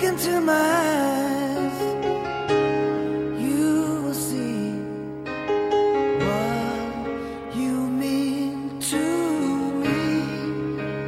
look into my